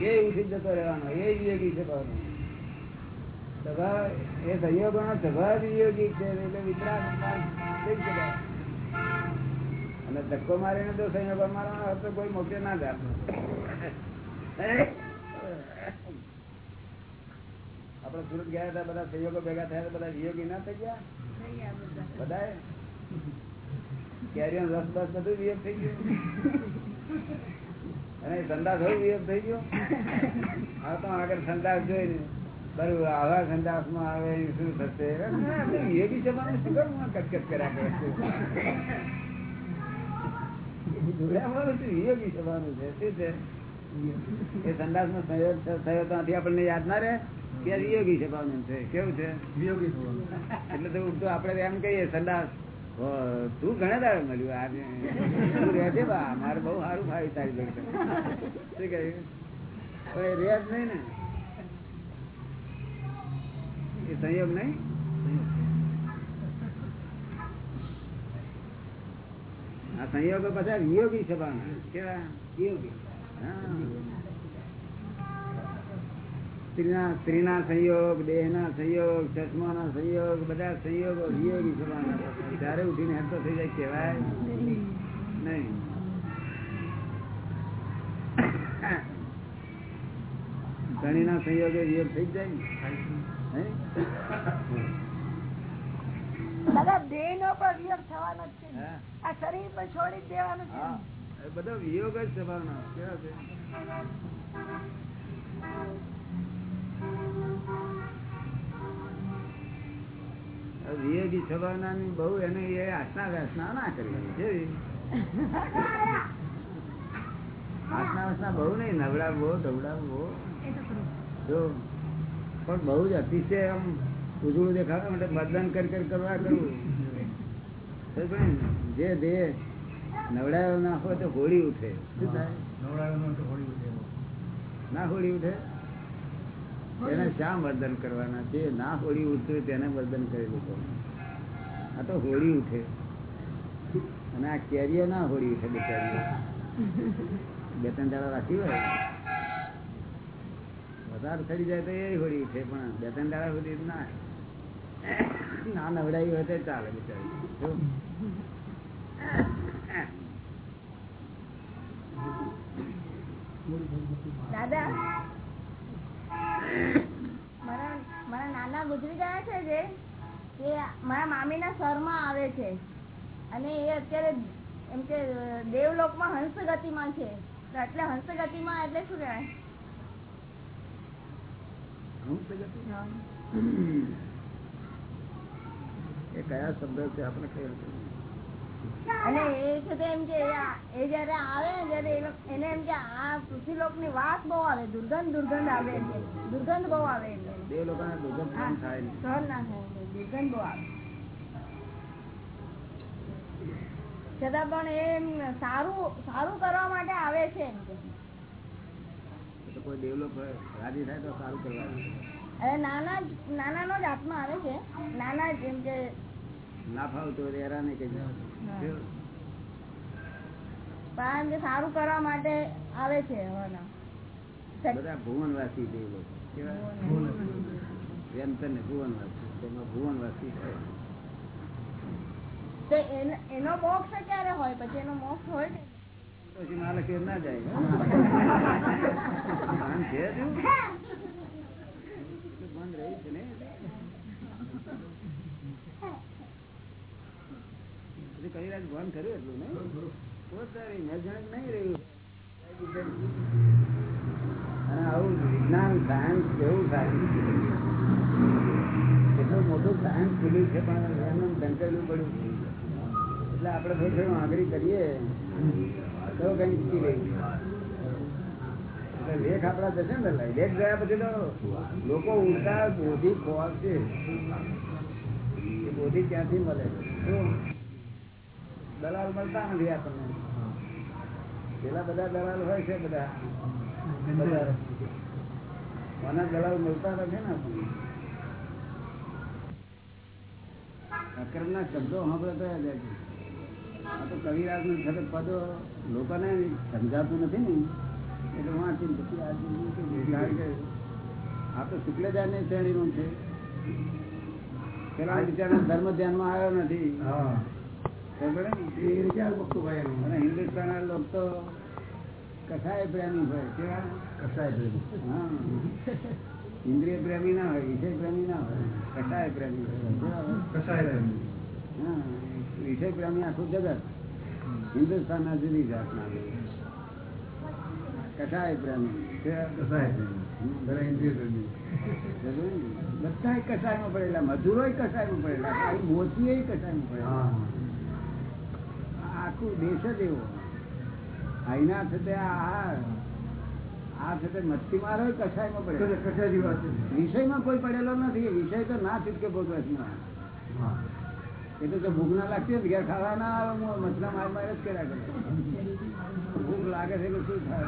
એ ઉઠી જતો રહેવાનો, એ વિયોગી છે ભાવનો એ સંયોગો નો છે અને ધક્કો મારીને તો સંયોગો મારવાનો હતો કોઈ મોકલે ના જ આપડે સુરત ગયા હતા, બધા સંયોગો ભેગા થયા બધા વિયોગી ના થઈ ગયા? બધા કેરીઓ રસ બસ બધું વિયોગ થઈ ગયું. અને સંદાસ હોય વિયોગ થઈ ગયો. હા તો આગળ સંદાસ જોઈ બરોબર આવા સંદાસમાં આવે શું થશે? વિયોગી જવાનું શું કરવું? કટકટ કર્યા કરે છે. એ સંદાસ નો સંયોગ થયો તો આપણને યાદ ના રહે કે યોગી વિયોગી છે. કેવું છે? એટલે તો આપડે એમ કહીએ સંદાસ તું ઘણા દાડે મળ્યું આજે તું રહે છે બા, મારે બહુ સારું ફાવી તારી શું કહ્યું રે જ નહીં ને. એ સંયોગ નહીં? આ સંયોગો બધા વિયોગી સ્વભાવના કેવા? વિયોગી. હા. સ્ત્રીના સ્ત્રીના સંયોગ દેહના સંયોગ ચશ્માના સંયોગ બધા સંયોગો વિયોગી થવાના ત્યારે ઉઠીને હેરતો થઈ જાય કહેવાય નહીં. ધણીના સંયોગે વિયોગ થઈ જાય બધા વિયોગ થવાનો જ છે આ શરીર પર છોડી જ દેવાનું છે હા. ને. એ બધો વિયોગ જ સ્વભાવના કેવા છે? વિયોગી સ્વભાવના બહુ એને એ આસના વ્યાસના ના કરવી કેવી? આસના વાસના બહુ નહીં નવડાવવો દવડાવવો જો પણ બહુ જ અતિશય આમ ઉજળું દેખાવા માટે મતદાન કરી કરી કરવા કરવું. જે દેહ નવડાયો ના હોય તો હોળી ઉઠે. શું થાય? નવડાયો તો હોળી ઉઠે. ના હોળી ઉઠે? એને શા વર્ધન કરવાના છે? ના હોળી ઉઠતું તેને વર્ધન કરી છે આ તો હોળી ઉઠે. અને આ કેરીઓ ના હોળી ઉઠે બિચારીઓ. બે ત્રણ દાડા રાખી હોય. વધારે થઈ જાય તો એ હોળી ઉઠે, પણ બે ત્રણ દાડા સુધી ના. ના નવડાવી હોય તો ચાલે બિચારી. દાદા? મારા મારા નાના ગુજરી ગયા છે જે એ મારા મામીના સરમાં આવે છે. અને એ અત્યારે એમ કે દેવલોકમાં હંસ ગતિમાં છે. તો એટલે હંસ ગતિમાં એટલે શું કહેવાય. એ કયા શબ્દ છે? આપણે કયા અને એ છે તે એમ કે એ જયારે આવે ને ત્યારે એને એમ કે આ પૃથ્વીલોકની વાત બહુ આવે દુર્ગંધ દુર્ગંધ આવે દુર્ગંધ બહુ આવે બે લોકો બે દુર્ગંધ સહન થાય સહન ના થાય દુર્ગંધ બહુ આવે. છતાં પણ એમ સારું સારું કરવા માટે આવે છે એમ કે. કોઈ દેવલોક રાજી થાય તો સારું કરવાનું અને નાના જ- નાનાનો જ આત્મા આવે છે. નાના જ એમ કે ના ફાવતું હેરાન નહીં કરી હા. દેવાનું. કે સારું કરવા માટે આવે છે બધા ભુવનવાસી છે ભુવનવાસી. તેમાં ભુવનવાસી છે. તો એનો- મોક્ષ ક્યારે હોય પછી એનો મોક્ષ હોય પછી માલક એ ના જાય. રહ્યું છે ને? હજી કઈ રાત કર્યું એટલું ને પોતાની નજર નહીં રહ્યું આવું વિજ્ઞાન સાયન્સ કેવું સાયન્સ એટલું મોટું સાયન્સ ખુલ્યું છે, પણ એનું ઢંકેલું પડ્યું. એટલે આપણે થોડું થોડું આંગળી કરીએ. તો કઈ શીખી એટલે લેખ આપડા જશે ને લેખ ગયા પછી તો લોકો ઉડતા બોધી ખોવાશે. બોધી ક્યાંથી મળે? શું? દલાલ મળતા નથી આપણને પેલા બધા દલાલ હોય છે બધા. મને દલાલ મળતા નથી ને આપણને. શબ્દો આ તો કવિરાજનું છતાં પદો લોકોને સમજાતું નથી ને. એટલે વાંચીને પછી આ તો શુક્લાચાર્યની શ્રેણીનું છે. પેલા બિચારા ધર્મ ધ્યાનમાં આવ્યો નથી. હા. ને? હિન્દુસ્તાનના લોકો તો કસાય પ્રેમી હોય કેવા કસાય પ્રેમી. હા. ઇન્દ્રિય પ્રેમી ના હોય વિષય પ્રેમી ના હોય કસાય પ્રેમી? કસાય પ્રેમી. હા વિષય પ્રેમી આખું જગત. હિન્દુસ્તાનના જુદી જાતના કસાય પ્રેમી. કસાય પ્રેમી. બધા કસાયમાં પડેલા મજૂરો કસાયમાં પડેલા મોચીએ કસાયમાં પડેલા. આખું દેશ જ એવો. અહીંના છે આ આ છે તે મચ્છી મારો કસાયમાં કસાય- કસાયની વાત. વિષયમાં કોઈ પડેલો નથી. વિષય તો ના છૂટકે ભોગવતમાં. એ તો જો ભૂખ ના લાગતી હોય ઘેર ખાવા ના આવે હું મછલા માર માર જ કર્યા કરું. ભૂખ લાગે છે કે શું થાય?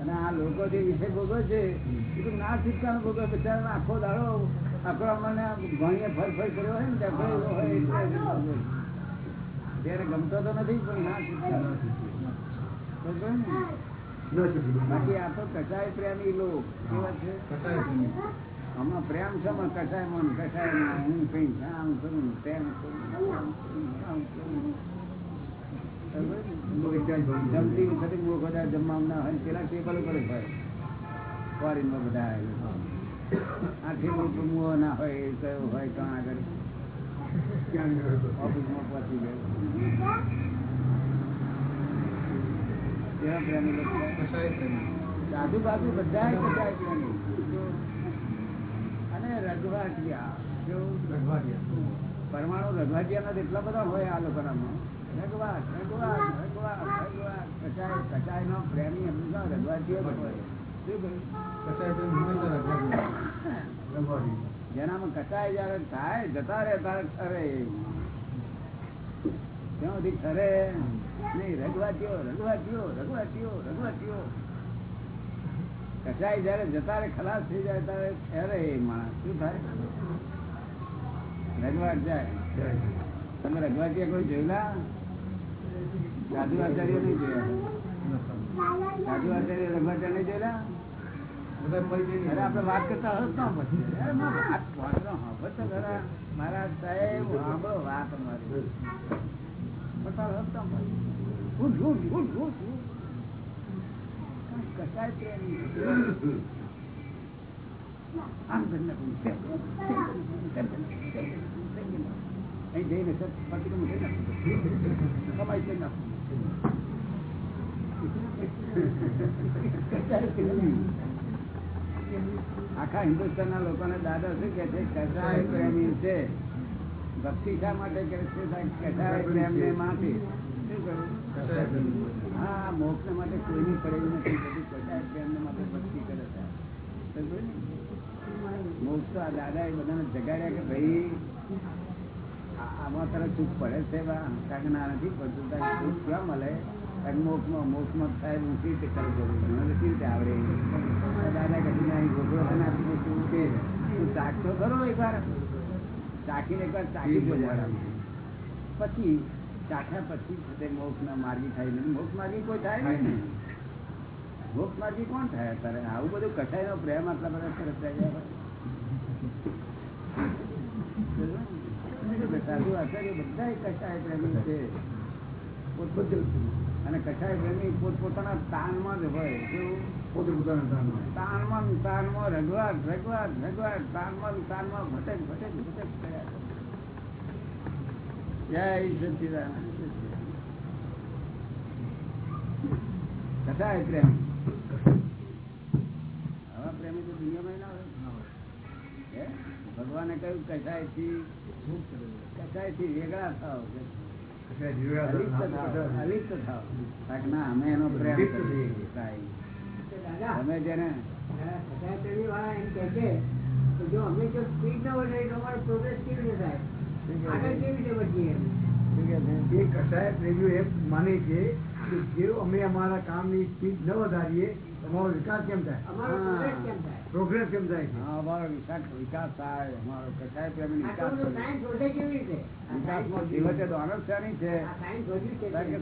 અને આ લોકો જે વિષય ભોગવે છે એ તો ના છૂટકાનો ભોગવે. બિચારા આખો દાડો આખો મને ભણીએ ફર ફર કર્યો હોય ને. ત્યારે ગમતો તો નથી ના ને? ન. બાકી આ તો કચાય પ્રેમી લોક કેવા છે કસાય ભેગું. પ્રેમ છે કસાય મન, કસાયમાં હું કઈ આમ કરું, તેમ કરું આમ જમતી બધા જમવા ના હોય પેલા ટેબલ ઉપર જ હોય ફોરેનમાં બધા આવે. આ ટેબલ ઉપર મુઓ ના હોય કયો હોય કાં આગળ ઓફિસમાં પહોંચી ગયો. કેવા પ્રેમી લોકો? બધા પ્રેમી? અને રઘવાટિયા. પરમાણુ રઘવાટિયાના એટલા બધા હોય આ લોકોનામાં. રઘવાટ રઘવાટ રઘવાટ રઘવાટ કચાય કચાયનો પ્રેમી હંમેશા રઘવાટિયો હોય. જેનામાં કચાય જયારે થાય, જતા રહે તારે ઠરે ત્યાં સુધી ઠરે નહીં રઘવાટીઓ રઘવાટીઓ રઘવાટીઓ રઘવાટીઓ કચાય જયારે, જતા રે ખલાસ થઈ જાય, ત્યારે ઠરે એ માણસ. શું થાય? રગવાટ જાય. તમે રઘવાટિયા કોઈ જોયેલા? સાધુ આચાર્ય નહીં જોયા? સાધુ આચાર્ય રઘવાટિયા નહીં જોયેલા? આપણે વાત કરતા તો. મારા સાહેબ સાંભળો વાત અમારી ઉઠ, ઉઠ, ઉઠ. કાંઈ કશાય પ્રેમી નથી. આમ કરી નાખું, તેમ કરું, તેમ કરું, તેમ કરું, તેમ કરું, તેમ કરું. અહીં જઈને સર પતિકમ નાખું. કમાઈ કરી નાખું. આખા હિન્દુસ્તાન ના લોકોને દાદા શું કે છે? કસાય પ્રેમી છે. ભક્તિ શા માટે કરે છે કસાય પ્રેમ ને. હા મોક્ષ માટે કોઈની પડેલી નથી. બધી કસાય પ્રેમ ને માટે ભક્તિ કરે છે. મોક્ષ તો આ દાદા એ બધાને જગાડ્યા કે ભાઈ આમાં તને સુખ પડે છે બા. કાંઈક ના નથી પડતું તારે સુખ ક્યાં મળે? કારણ મોક્ષમાં મોક્ષમાં સાહેબ હું સી રીતે કરી શકું મને સી રીતે આવડે? દાદા કદી અહીં ગોગળો છે ને કે તું ચાખતો ખરો એકવાર? ચાખીને એકવાર ચાખી જો પછી ચાખ્યા પછી તે મોક્ષના માર્ગી થાય નહીં મોક્ષ માર્ગી કોઈ થાય નહીં મોક્ષ માર્ગી કોણ થાય અત્યારે? આવું બધું કસાયનો પ્રેમ આટલા બધા સરસ થઈ ગયા બધા કસાય પ્રેમી છે. પોતપોતે અને કસાય પ્રેમી પોતપોતાના તાનમાં જ હોય કેવું? પોતે પોતાના. તાનમાં ને તાનમાં રઘવાટ રઘવાટ રગવાટ તાનમાં તાનમાં ભટક ભટક ભટક થયા જય સચ્ચિદાનંદ કસાય પ્રેમી? આવા પ્રેમી તો દુનિયામાં ના હોય? ભગવાને કહ્યું કચાયથી કચાયથી વેગળા થાવ અલિપ્ત. થાવ ના અમે જો અમે જો સ્પીડ ના વધારી અમારો પ્રોગ્રેસ કેવી રીતે થાય કેવી રીતે વધીએ એ કસાય પ્રેમીઓ એમ માને છે કે જે અમે અમારા કામની સ્પીડ ન વધારીએ અમારો વિકાસ કેમ થાય? અમારો પ્રોગ્રેસ કેમ થાય? છે? અમારો વિકાસ વિકાસ થાય અમારો કસાય પ્રેમ વિકાસમાં દિવસે દોનર શાની છે?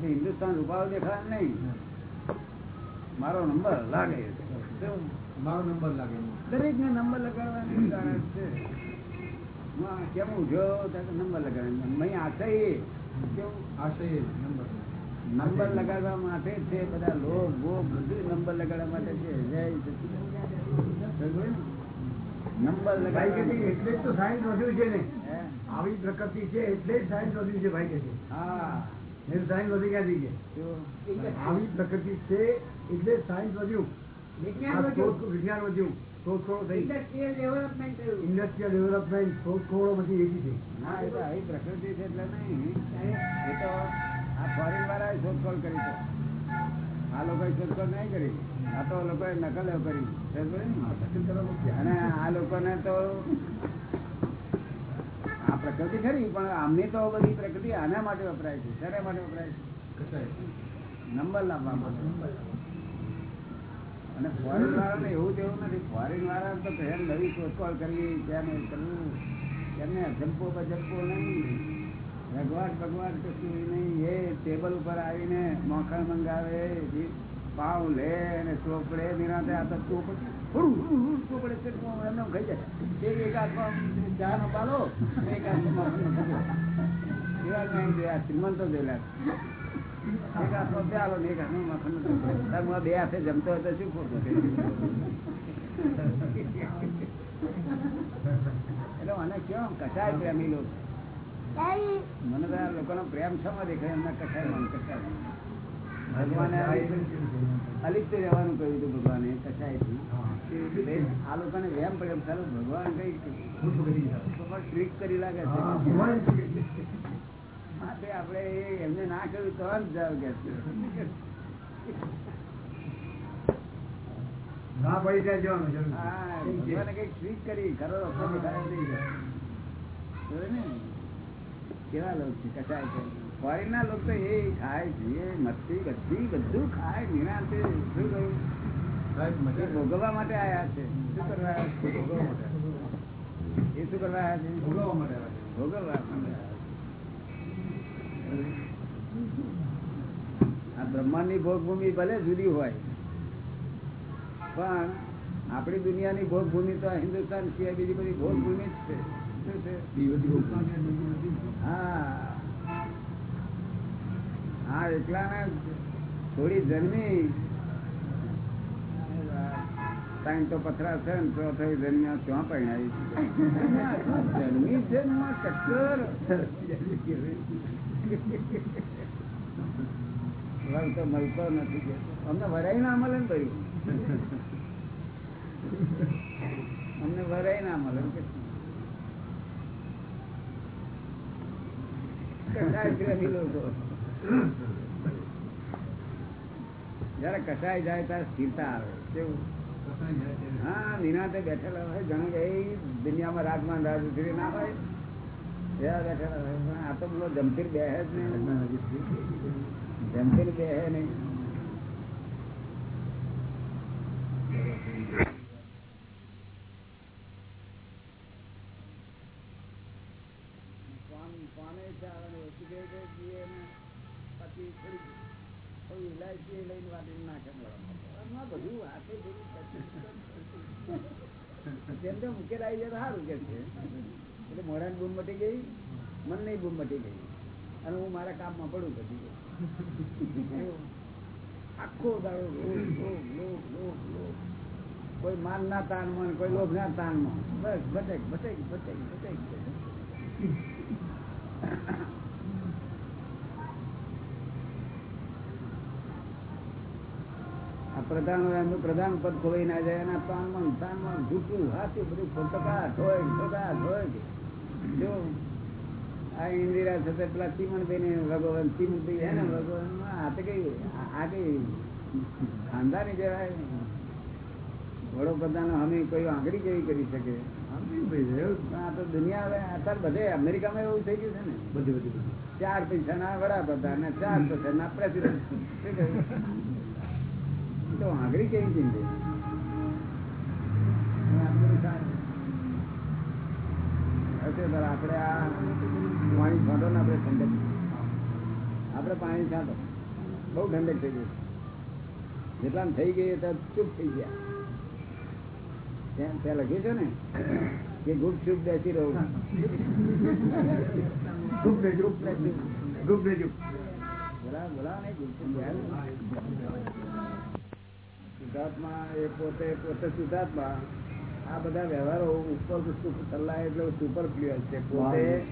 હિન્દુસ્તાન રૂપાળો દેખાય નહીં. મારો નંબર લાગે મારો નંબર લાગે દરેક ને નંબર લગાડવાની કારણ છે. કેમ ઉઠ્યો તો નંબર લગાડે મેં આશય કેવું આશય નંબર લગાડવા માટે છે બધા લોભ ભોગ બધું નંબર લગાડવા માટે છે. જય? નંબર કે એટલે જ તો સાયન્સ વધ્યું છે ને. આવી પ્રકૃતિ છે એટલે જ સાયન્સ વધ્યું છે ભાઈ કે છે. હા. સાયન્સ વધી ક્યાંથી છે. આવી પ્રકૃતિ છે એટલે જ સાયન્સ વધ્યું. વિજ્ઞાન વધ્યું. શોધખોળો થઈ development થયું. ઇન્ડસ્ટ્રીયલ ડેવલપમેન્ટ શોધખોળો બધી એવી છે. ના એ તો આવી પ્રકૃતિ છે એટલે નહીં. એ તો ફોરેન વાળા શોધખોળ કરી છે આ લોકોએ શોધખોળ નહીં કરી. આ તો લોકોએ નકલ કરી. અને આ લોકોને તો આ પ્રકૃતિ ખરી, પણ આમની તો બધી પ્રકૃતિ આના માટે વપરાય છે. શેના માટે વપરાય છે? નંબર લાવવા માટે. અને ફોરેન વાળાને એવું તેવું નથી. ફોરેન વાળા તો એમ નવી શોધખોળ કરવી, ત્યાં કરવું. એમને અજંપો બજંપો નહીં. ભગવાન ભગવાન કશું નહીં. એ ટેબલ ઉપર આવીને મોખણ મંગાવે પાવ લે અને ચોપડે નિરાંતે આ તો ચોપડે. બે હાથે જમતો હતો શું ખોટું એટલે મને કેમ કસાય પ્રેમી લોકો? મને આ લોકોનો પ્રેમ શેમાં દેખાય એમના કસાય કસાય ભગવાને અલિપ્ત રહેવાનું કહ્યું હતું ભગવાને કસાયથી આ લોકોને વેમ પડે એમ સારું ભગવાન કઈ ટ્રીક કરી લાગે છે. માટે આપણે એમને ના કર્યું તો જ જાવ કે ના પડી ત્યાં જવાનું હા, ભગવાને કંઈક ટ્રીક કરી ખરો. ને? કેવા લોક છે? કચાય છે. ફોરેન ના લોકો એ ખાય જીએ મસ્તી બધી બધું ખાય નિરાંતે શું કહ્યું? ભોગવવા માટે આયા છે. શું કરવા ભોગવવા માટે એ શું કરવા આયા છે? ભોગવવા માટે ભોગવવા માટે આ બ્રહ્માંડની ભોગભૂમિ ભલે જુદી હોય પણ આપણી દુનિયાની ભોગભૂમિ તો હિન્દુસ્તાન સિવાય બીજી બધી ભોગભૂમિ જ છે. હા. એકલા થોડી ને પરણાવી જન્મી મળતો નથી અમને વરાય ના મળે ને ભાઈ. અમને વરાય ના મળે. ને કે કસાય પ્રેમી લોકો જયારે કસાય જાય ત્યારે સ્થિરતા. આવે કેવું. હા નિરાતે બેઠેલા હોય ઘણા કે દુનિયામાં રાજમાન રાજુશ્રી ના હોય. એવા બેઠેલા હોય પણ આ તો બોલો જમતીર બે જ નહીં. જમતીર બે નહીં. થોડી ઇલાયચી લઈને વાટીને નાખે મોઢામાં. બધું હાથે બધું જેમ કે છે એટલે બૂમ મટી ગઈ મનની બૂમ મટી ગઈ અને હું મારા કામમાં પડું પછી. આખો દાડો લોભ, લોભ, લોભ, લોભ. કોઈ માન ના તાનમાં કોઈ લોભ ના તાનમાં બસ ભટેક ભટેક ભટેક ભટેક આ પ્રધાન હોય એમનું પ્રધાન પદ ખોવાઈ ના જાય એના તાનમાં ને તાનમાં જૂઠું હાથું બધું ફોટકા હોય ખોટાટ હોય. જો આ ઇન્દિરા સાથે પેલા ચીમનભાઈ ને ભગવાન ચીમનભાઈ હે ને ભગવાન આ તો કઈ આ કઈ ખાનદાની જવાય વડોપ્રધાન અમે કોઈ આંગળી કેવી કરી શકે. આ તો દુનિયા હવે અત્યારે બધે અમેરિકામાં એવું થઈ ગયું છે ને. બધું બધું ચાર પૈસાના વડાપ્રધાન ચાર પૈસાના પ્રેસિડેન્ટ? તો હાંગરી કેવી ચીંધી આપણે આ પાણી છાંટો ને આપણે ઠંડક. આપણે પાણી છાંટો. બહુ ઠંડક થઈ ગઈ જેટલા થઈ ગઈ ચૂપ થઈ ગયા. લખ્યું છે ને કે ગુપ ચૂપ બેસી રહું. ગુપ ને ગુપ બોલા બોલા ને ગુપ શુદ્ધાત્મા એ પોતે પોતે શુદ્ધાત્મા. આ બધા વ્યવહારો ઉપર સલાહ એટલે સુપર ક્લિયર છે. પોતે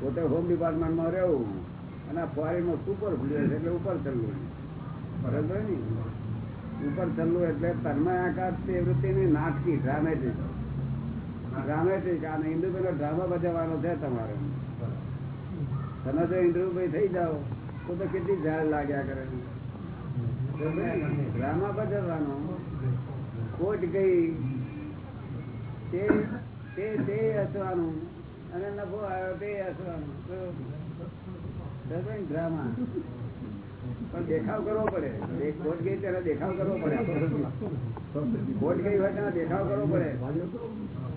પોતે હોમ ડિપાર્ટમેન્ટમાં રહેવું અને ફોરેનમાં સુપર ક્લિયર એટલે ઉપર ચલવું બરાબર ને? ઉપર ચલવું એટલે તન્મય આકાર તે વૃત્તિની નાટકી ડ્રામેટિક ડ્રામેટિક આ ઇન્દુભાઈ ડ્રામા બજાવવાનો છે તમારે. તમે જો ઇન્દ્રુભાઈ થઈ જાઓ. તો તો કેટલી ઝાડ લાગ્યા કરે. ડ્રામા ભજવવાનો કોટ ગઈ. તે હસવાનું. અને નફો આવ્યો તે હસવાનું. ડ્રામા. પણ દેખાવ કરવો પડે. કોટ ગઈ ત્યારે દેખાવ કરવો પડે. ખોટ ગઈ હોય ત્યારે દેખાવ કરવો પડે.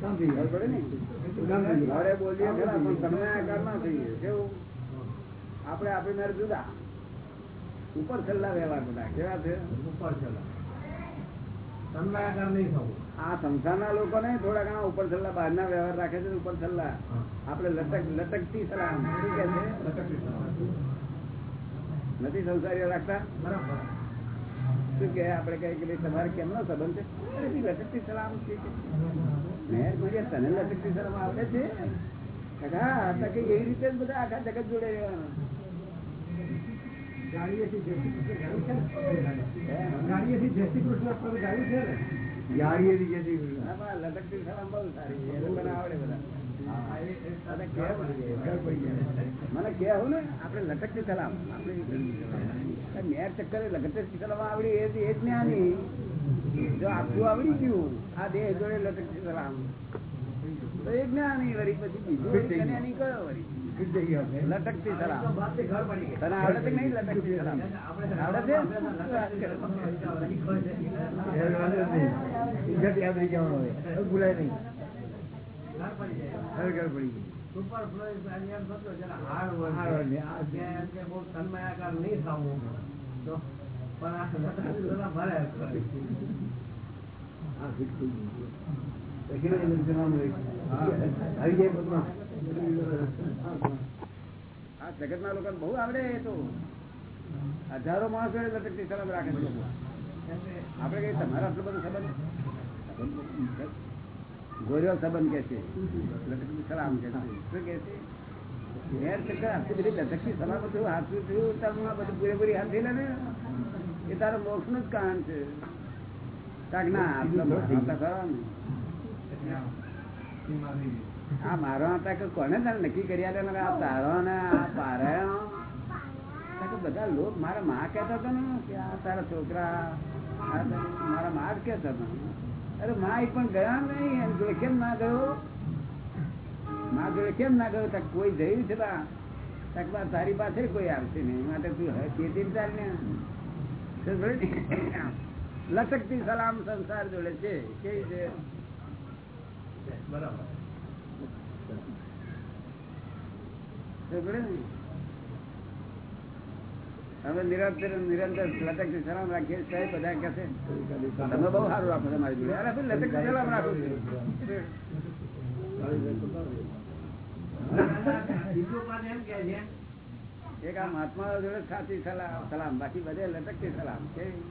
ખબર પડે બોલીએ ખરા પણ તમને આકાર ના થઈએ. કેવું? આપણે આપણી મારે જુદા. ઉપર છેલ્લા વ્યવહાર બધા કેવા છે? ઉપર થવું. આ સંસારના લોકો ને થોડા ઘણા ઉપર છેલ્લા બહારના વ્યવહાર રાખે છે ઉપર છેલ્લા. આપડે લટક લટકતી સલામ. શું કે છે. નથી સંસારીઓ રાખતા? બરાબર. શું કે આપડે કઈ કે તમારે કેમનો સંબંધ છે? લટકતી સલામ છે. મેં તને લટકતી સલામ આવડે છે? એવી રીતે બધા આખા જગત જોડે રહેવાનું. મને કેવું ને? આપડે લટકતી સલામ. આપણે મેર ચક્કરે લટકતી સલામ આવડી એ જ- એ જ જ્ઞાની. જો આખું આવડી ગયું આ દેહ જોડે લટકતી સલામ. તો એ જ્ઞાની વળી પછી બીજું જ્ઞાની કયો. લટકતી સલામ. તને આવડે છે નહીં લટકતી સલામ આવડે છે? ભૂલાય નહીં. પડી ગઈ. સુપર હાર્ડ નહીં થવું તો પણ આ ભરે આ આ જગતના લોકોને બહુ આવડે તો. હજારો માણસો લટકતી સલામ રાખે છે આપડે કઈ તમારા આટલો બધો સંબંધ ગોર્યો સંબંધ કે છે? લટકતી સલામ કે છે. શું કે એ તારો મોક્ષનું જ કારણ છે ના. આ મારો હતા કે કોને તને નક્કી કર્યા હતા આ તારો ને આ પારાયણ બધા લોક મારા માં કહેતા હતા ને કે આ તારા છોકરા મારા માં જ હતા. અરે માં પણ ગયા નહીં એમ જોડે કેમ ના ગયો? માં જોડે કેમ ના ગયો? તક કોઈ જયું છે બા? તક બા, તારી પાસે કોઈ આવશે નહીં. માટે તું ખેતી ચાલ ને લચકતી સલામ સંસાર જોડે છે. કેવી છે બરાબર. અમે નિરંતર નિરંતર લટકતી સલામ રાખીએ સાહેબ બધા કહે છે. તમે બહુ સારું રાખો તમારી જોડે. અરે ભાઈ લટકતી સલામ રાખો. છો એક આ મહાત્મા જોડે સાચી સલામ. બાકી બધે લટકતી સલામ. કેવી?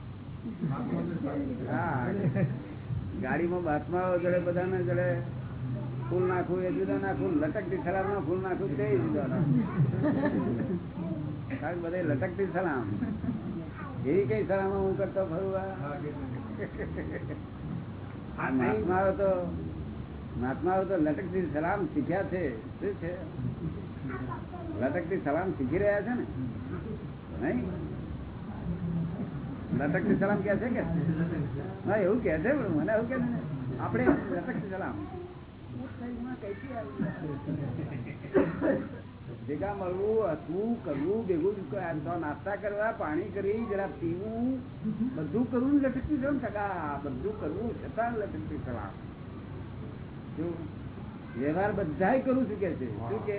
હા. ગાડીમાં મહાત્માઓ જડે બધાને જડે ફૂલ નાખવું એ જુદા નાખવું લટકતી સલામ ના ફૂલ નાખવું તે જુદા કારણ બધે લટકતી સલામ એવી કઈ સલામ હું કરતો ફરું મહાત્માઓ તો મહાત્માઓ તો લટકતી સલામ શીખ્યા છે. શું છે? લટકતી સલામ શીખી રહ્યા છે ને? નહીં? લટકતી સલામ કે છે કે? હા એવું કે છે પણ મને એવું કે. આપણે લટકતી સલામ. ભેગા મળવું હસવું કરવું ભેગું નાસ્તા કરવા પાણી કરી જરા પીવું બધું કરવું લટકતી સલામ ટકા બધું કરવું છતાં લટકતી સલામ. વ્યવહાર બધા કરું છું કે છે શું કે?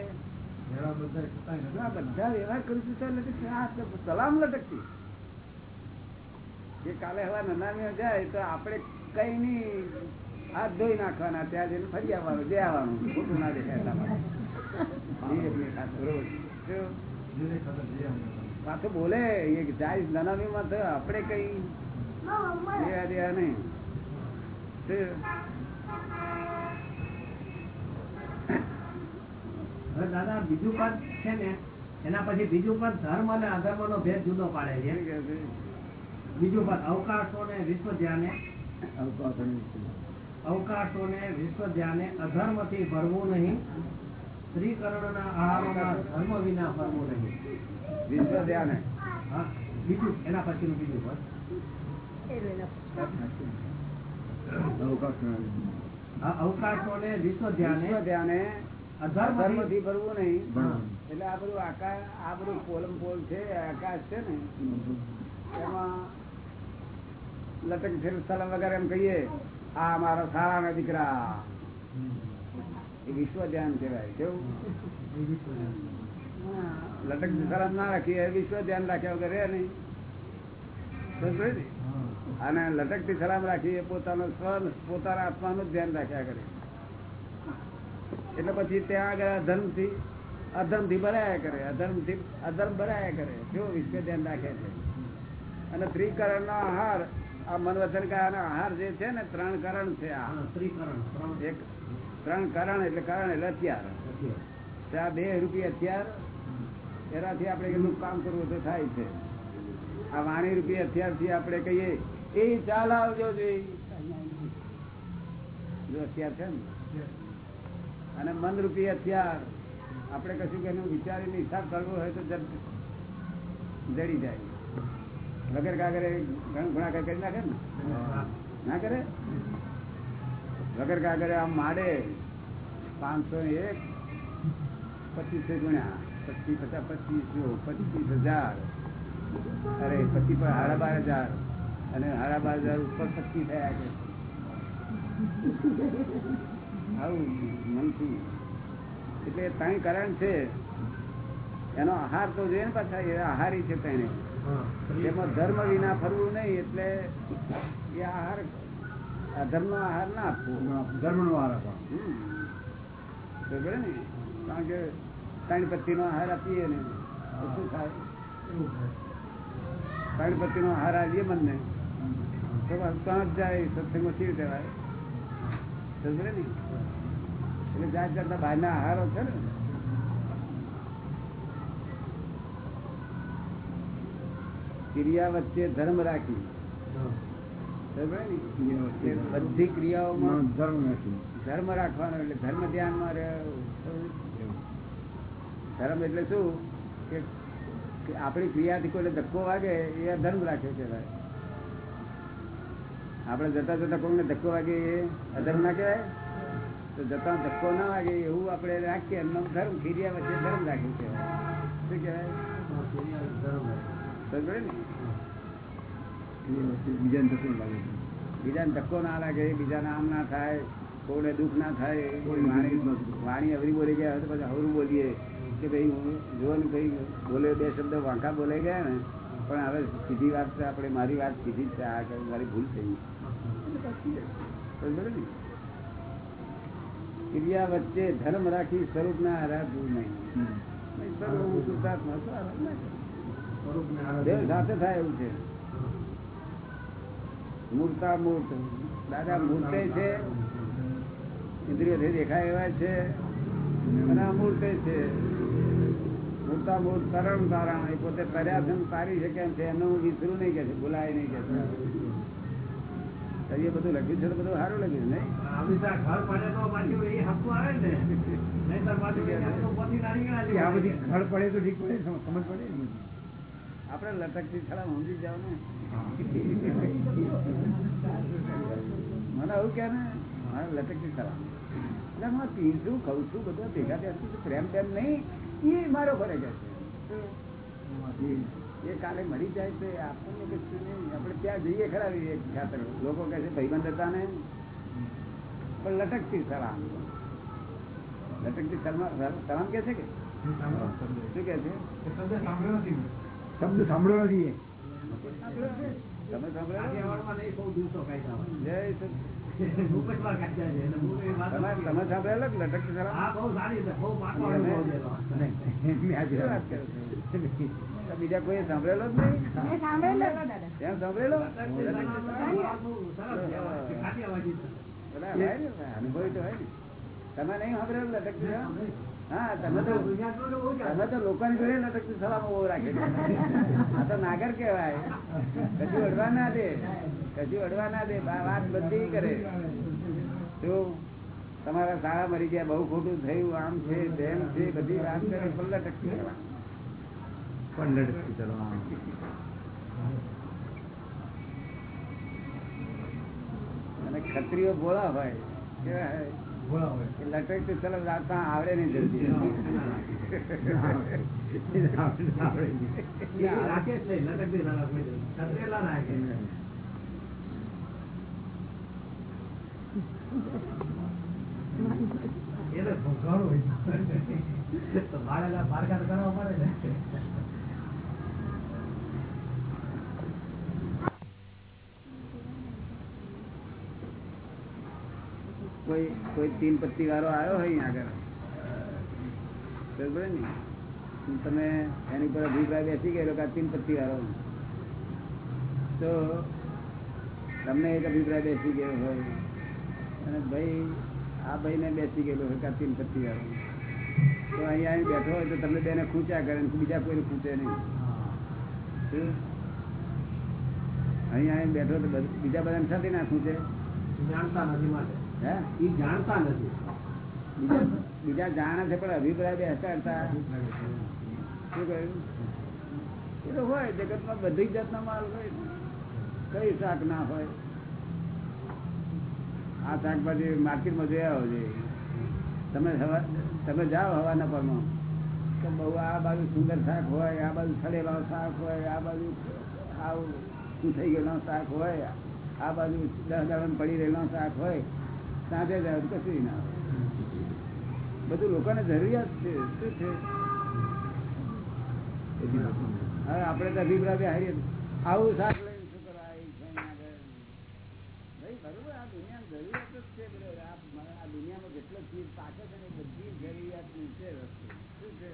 બધા વ્યવહાર કરું છું લટક સલામ લટકતી. એ કાલે હવા નનામી જાય તો આપણે કઈ નઈ હાથ ધોઈ નાખવાના ત્યાં જઈને ફરી આવવાનું જે આવવાનું. ખોટું ના દેખાય એટલા. પાછો બોલે એ જાય નનામી માં તો આપણે કઈ દેવા દેવા નહીં. દાદા બીજું પદ છે ને એના પછી બીજું પદ ધર્મ અને અધર્મ નો ભેદ જુદો પાડે છે? બીજું ભાગ અવકાશો ને વિશ્વ ધ્યાને અવકાશો અવકાશો ને વિશ્વ ધ્યાને અધર્મથી ભરવું નહીં સ્ત્રીકરણ ના આહારોમાં ધર્મ વિના ભરવું નહીં. વિશ્વ ધ્યાને હા બીજું એના પછીનું બીજું પદ અવકાશ ને વિશ્વ ધ્યાને ધ્યાને અધર્મથી ભરવું નહીં. એટલે આ બધું આકાશ આ બધું પોલમ પોલ છે આકાશ છે ને એમાં લટક ફેર સલામ વગેરે એમ કહીએ આ મારા સારાના દીકરા. એ વિશ્વ ધ્યાન કહેવાય કેવું? એ લટક સલામ ના રાખીએ વિશ્વ ધ્યાન રાખ્યા વગર રહે નહીં. અને લટકથી સલામ રાખીએ પોતાનો સ્વ પોતાના આત્માનું ધ્યાન રાખ્યા કરે. એટલે પછી ત્યાં આગળ અધર્મથી અધર્મથી ભરાયા કરે અધર્મથી અધર્મ ભરાયા કરે. જો વિશ્વ ધ્યાન રાખે છે? અને ત્રિકરણ નો આહાર આ મન વચન કાયાનો આહાર જે છે ને ત્રણ કરણ છે આ. એક ત્રણ કરણ એટલે કરણ એટલે અત્યાર. ત્યાં બે રૂપિયા હથિયાર એનાથી આપણે કેટલું કામ કરવું તો થાય છે. આ વાણી રૂપિયા અત્યારથી આપણે કહીએ એ ચાલ આવજો જોઈ જો અત્યાર છે ને? અને મન રૂપી હથિયાર આપણે કશું કે એનું વિચારીને હિસાબ કરવો હોય તો જડી જાય. વગર કાગરે ગુણાકાર કરી નાખે ને? ના કરે? વગર કાગરે આમ માડે પાંચસો એક, પચીસો ગુણ્યા, પચીસ પચાસ, પચીસો પચીસ હજાર. અરે, પચીસ પણ સાડા બાર હજાર. અને સાડા બાર હજાર ઉપર પચીસ થયા છે. આવું મનથી. એટલે ત્રણ કારણ છે. એનો આહાર તો જોઈએ ને પાછા, એ આહારી છે તેને એમાં ધર્મ વિના ફરવું નહીં એટલે એ આહાર અધર્મ નો આહાર ના આપવો. ધર્મનો આહાર આપવો. ને? કારણ કે ત્રણ પત્તી નો આહાર આપીએ ને શું થાય? ત્રણ પત્તી નો આહાર આપીએ મને ત્યાં જ જાય સત્સંગમાં સી કહેવાય. સમજે ને? એટલે જાત જાતના બહારના આહારો છે ને ક્રિયા વચ્ચે ધર્મ રાખી. બધી ક્રિયાઓમાં ધર્મ નથી ધર્મ રાખવાનો એટલે ધર્મ ધ્યાનમાં ધર્મ એટલે શું? કે આપણી ક્રિયાથી કોઈ ધક્કો વાગે એ ધર્મ રાખે છે આપણે જતા જતા કોઈને ધક્કો વાગે એ અધર્મ ના કહેવાય. તો જતા ધક્કો ના વાગે એવું આપણે રાખીએ એમનો ધર્મ ક્રિયા વચ્ચે ધર્મ રાખ્યું કહેવાય શું કહેવાય? ધર્મ. બીજાને બીજાને ધક્કો ના લાગે બીજાને આમ ના થાય કોઈને દુઃખ ના થાય વાણી અવરી બોલી ગયા તો પછી અવરું બોલીએ કે ભાઈ હું જો ને બોલે બે શબ્દ વાંકા બોલાઈ ગયા ને પણ હવે સીધી વાત છે આપણે મારી વાત સીધી જ છે આ મારી ભૂલ થઈ? ક્રિયા વચ્ચે ધર્મ રાખી સ્વરૂપ ના આરાધવું નહીં દેવ થાય એવું છે. મૂર્તા મૂર્ત. દાદા મૂર્તે છે ઇન્દ્રિયોથી દેખાય એવા છે અને અમૂર્તે છે. મૂર્તા મૂર્ત તરણ તારણ એ પોતે છે તારી શકે છે. એનું વિસરું નહીં કે છે ભૂલાય નહીં કે છે. બધું લખ્યું છે તો બધું સારું લખ્યું નહીં? આ બધા ઘર પડે તો ઠીક પડે સમ- સમજ પડે આપણે લટકતી છડા સમજી જાવ ને. મને આવું કે મારે લટકતી છડા એટલે હું ખાઉં છું, બધું ભેગા થયા પ્રેમ પ્રેમ નહીં, એ મારો ભરે જશે એ કાલે મરી જાય છે, આપણને કશું નહીં, આપણે ત્યાં જઈએ ખરા ખાતર લોકો કહે છે, ભાઈબંધ હતા ને. પણ લટકતી સલામ લટકતી સલમા- સલામ કે છે કે? શું કે છે? શબ્દ સાંભળ્યો નથી તમે સાંભળેલો કે લટકતી સલામ હા, બહુ સારી છે, બહુ પાકો અનુભવ થયેલો. મેં આજે શું વાત કરો છો? તો બીજા કોઈ સાંભળેલો જ નહીં સાંભળેલો અનુભવી તો હોય ને તમે નહીં સાંભળેલું લટક? હા તમે તો દુનિયામાં તો બહુ ચાલે. તમે તો લોકોની જોડે લટકતી સલામ બહુ રાખે આ તો નાગર કહેવાય. કશું અડવા ના દે. કશું અડવા ના દે. વાત બધી કરે. તમારા સારા મરી ગયા બહુ ખોટું થયું આમ છે તેમ છે બધી વાત કરે લટકતી સલામ. અને ક્ષત્રિયો ભોળા હોય કેવા હોય? લટકતી સલામ રાખતા આવડે નહીં જલ્દી એટલે ભોગવવાનું હોય. તો બાળકના પારકાર કરવા પડે ને કોઈ તીન પત્તી વાળો આવ્યો હોય આગળ. ને? તમે એની પર અભિપ્રાય બેસી ગયેલો કે તીન પત્તી વાળો તો તમને એક અભિપ્રાય બેસી ગયો હોય. અને ભાઈ, આ ભાઈને બેસી ગયેલો હોય કે તીન પત્તી વાળો તો અહીંયા અહીં બેઠો હોય તો તમને બેને ખૂંચ્યા કરે બીજા કોઈને ખૂંચે નહીં? અહીંયા અહીં બેઠો તો બીજા બધાને સાથે ના ખૂંચે? જાણતા નથી માટે. એ જાણતા નથી. બીજા જાણે છે પણ અભિપ્રાય બેસાડતા શું કહ્યું? એ તો હોય જગતમાં બધી જાતના માલ હોય. કઈ શાક ના હોય. આ શાકભાજી માર્કેટમાં જોયા હોય તમે હવા તમે જાઓ હવાના પરમાં તો બહુ આ બાજુ સુંદર શાક હોય આ બાજુ સડેલા શાક હોય આ બાજુ આવું શું થઈ ગયેલો શાક હોય આ બાજુ દસ દાડા પડી રહેલો શાક હોય. સાંજે જાવ તો કશું ના બધું લોકોને જરૂરિયાત છે, શું છે? હવે આપણે તો અભિપ્રાય બેહારીએ આવું શાક લઈને શું ભાઈ, બરોબર, આ દુનિયાની જરૂરિયાત જ છે. આ દુનિયામાં જેટલો ચીજ પાકે છે ને બધી જરૂરિયાત છે શું છે?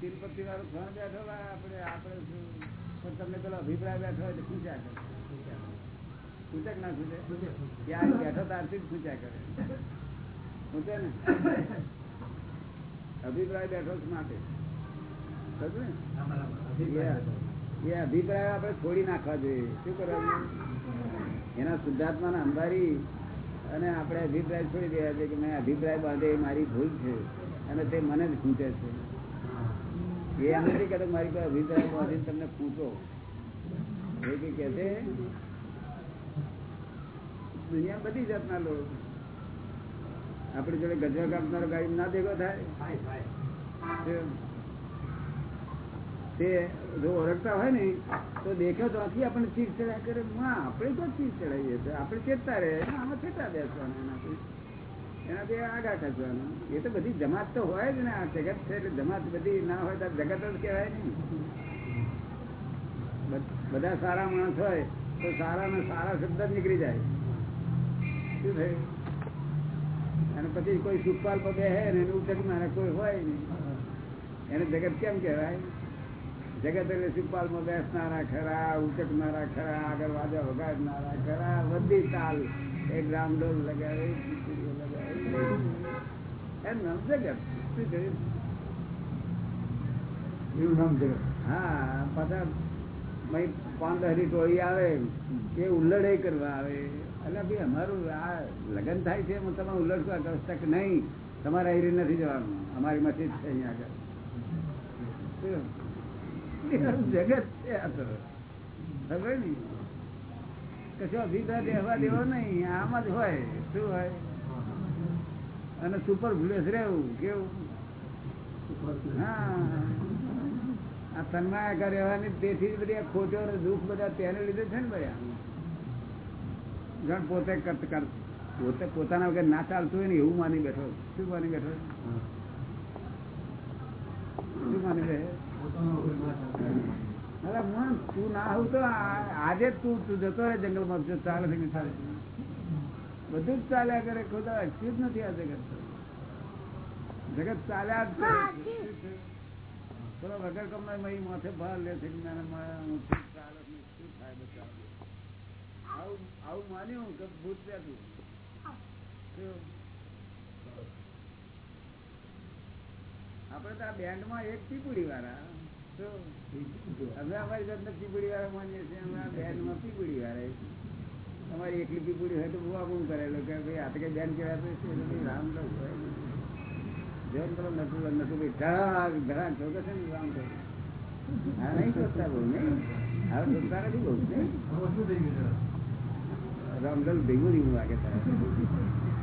તિરુપતિ વાળું ઘણ બેઠો આપણે આપણે પણ તમને પેલો અભિપ્રાય બેઠો હોય તો પૂછ્યા છે કે ના સૂચે ત્યાં બેઠો તારથી જ પૂછ્યા કરે. સૂચે ને? અભિપ્રાય બેઠો માટે એ અભિપ્રાય આપણે છોડી નાખવા જોઈએ. શું કરવાનું? એના શુદ્ધાત્મા અંબારી અને આપણે અભિપ્રાય છોડી દેવા છે કે મેં અભિપ્રાય બાંધે એ મારી ભૂલ છે અને તે મને જ ખૂંચે છે. એ એમ નથી કહેતો કે મારી પાસે અભિપ્રાય બાંધીને તમને ખૂંચો એ કે છે? દુનિયા બધી જાતના લોકો. આપડે જોડે ગજવા કાપનારો ગાડી ના ભેગો થાય. તે- જો ઓળખતા હોય ને તો દેખો તો આથી આપણને ચીજ ચડ્યા કરે. માં આપણે તો ચીજ ચડાવીએ છીએ. આપણે ચેતતા રહે. આમાં ચેતા બેસવાનું એનાથી. એનાથી આગા ખસવાનું એ તો બધી જમાત તો હોય જ ને આ જગત છે એટલે જમાત બધી ના હોય તો જગત જ કહેવાય ને. બધા સારા માણસ હોય તો સારા ને સારા શબ્દ નીકળી જાય. શું થયું અને પછી કોઈ સુખપાલ પગે હે ને એનું ઉચક મારે કોઈ હોય નહીં. એને જગત કેમ કહેવાય? જગત એટલે સુખપાલમાં બેસનારા ખરા ઉચકનારા ખરા આગળ વાજા વગાડનારા ખરા બધી તાલ. એક રામડોલ લગાવે લગાવે. એમ નામ જગત. શું કહ્યું એવું નામ જગત. હા પાછા પાંચ હરી ટોળી આવે એ ઉલ્લડે કરવા આવે. એટલે ભાઈ, અમારું આ લગ્ન થાય છે એમાં તમે ઉલ્લડ તક નહીં. તમારે અહીં નથી જવાનું. અમારી જ છે અહીંયા આગળ? જગત છે આ તો. ખબર ને કશો દેવા નહીં. આમ જ હોય. શું હોય? અને સુપર ભૂલેસ રહેવું. કેવું? હા. આ તન્માયા રહેવાની તેથી જ બધી ખોટો દુઃખ બધા તેને લીધે છે ને ભાઈ. જણ પોતે પોતે પોતાના વગર ના ચાલતું હોય ને એવું માની બેઠો શું માની બેઠો શું માની બે અરે મન તું ના આવું તો આજે તું તું જતો રહે જંગલમાં જો ચાલે છે ચાલે બધું જ ચાલ્યા કરે ખોદા જ નથી આ જગત જગત ચાલ્યા જ કરે. છે. વગર કમાય માથે ભાર લે છે જ્ઞાન મારા ચાલે શું થાય બચાવ? આવું માન્યું કે ભૂત બેઠું આપડે તો આ બેન્ડમાં એક પીપુડી વાળા અમે અમારી જાતને પીપુડી વાળા માનીએ છીએ, અમે આ બેન્ડમાં પીપુડી વાળા તમારી એકલી પીપુડી હોય તો બહુ આવું કરેલો? કે ભાઈ, આ બેન રામ તો હોય નહીં. જેમ પેલો નટુ નટુ ભાઈ ઘણા ચોક છે ને રામ તો. હા, નહીં શોધતા બહુ, નહીં? હવે શોધતા નથી બહુ, નહીં? રામદલ ભેગું રીવું વાગે